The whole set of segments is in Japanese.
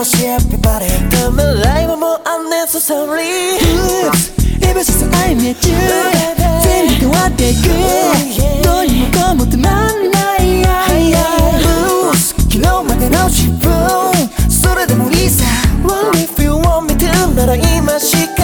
relationship you body ためらいはもう unnecessary Oops Ever since I met you 全部変わっていくどうにもこうも止まんない Blues 昨日までの自分それでもいいさ Well if you want me to なら今しか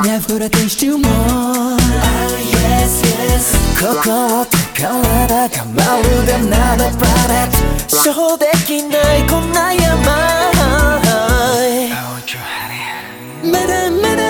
限りなフラテンシュも Ah yes yes 心と体がまるでナナバレット小できないこんな山。まだまだ